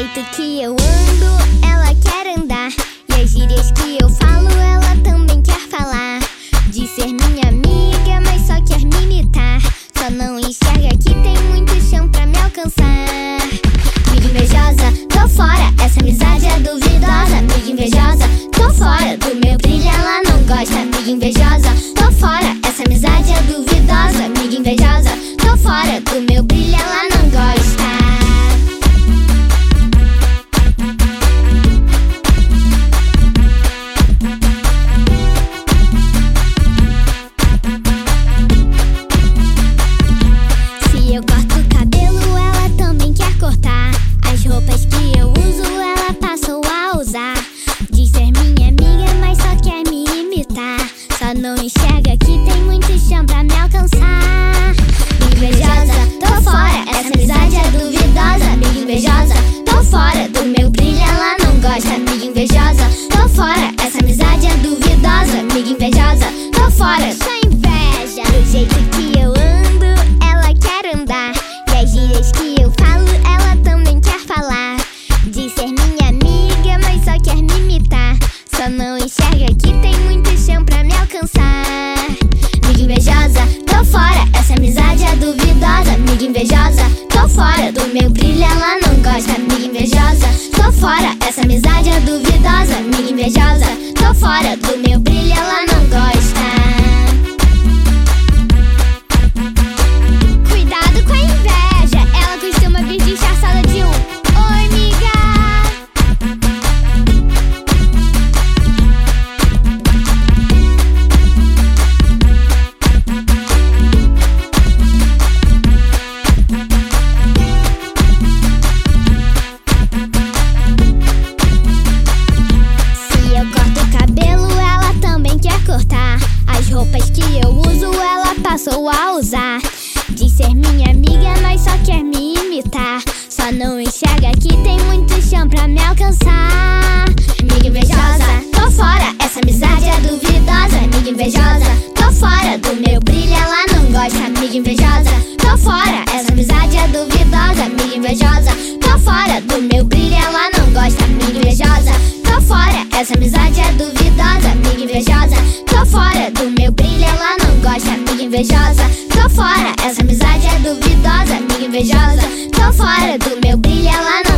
jeito que eu ando, ela quer andar. E as gírias que eu falo, ela também quer falar. De ser minha amiga, mas só quer me imitar. Só não enxerga que tem muito chão pra me alcançar. Amiga invejosa, tô fora, essa amizade é duvidosa. Amiga invejosa, tô fora, do meu brilho ela não gosta. Amiga invejosa, tô fora, essa amizade é duvidosa. Amiga invejosa, tô fora, do meu brilho ela não gosta. Não enxerga que tem muito chão pra me alcançar. Invejosa, tô fora, essa amizade é duvidosa. Amiga invejosa, tô fora, do meu brilho ela não gosta. Amiga invejosa, tô fora, essa amizade é duvidosa. Amiga invejosa, tô fora, não enxerga que tem muito chão pra me alcançar. Amiga invejosa, tô fora, essa amizade é duvidosa. Amiga invejosa, tô fora, do meu brilho ela não gosta. Amiga invejosa, tô fora, essa amizade é duvidosa. Amiga invejosa, tô fora, do meu brilho ela não gosta. Diz ser minha amiga, mas só quer me imitar. Só não enxerga que tem muito chão pra me alcançar. Amiga invejosa, tô fora, essa amizade é duvidosa. Amiga invejosa, tô fora, do meu brilho ela não gosta. Amiga invejosa, tô fora, essa amizade é duvidosa. Amiga invejosa, tô fora, do meu brilho ela não gosta. Amiga invejosa, tô fora, essa amizade é duvidosa. invejosa, tô fora. Essa amizade é duvidosa, amiga invejosa, tô fora. Do meu brilho ela não.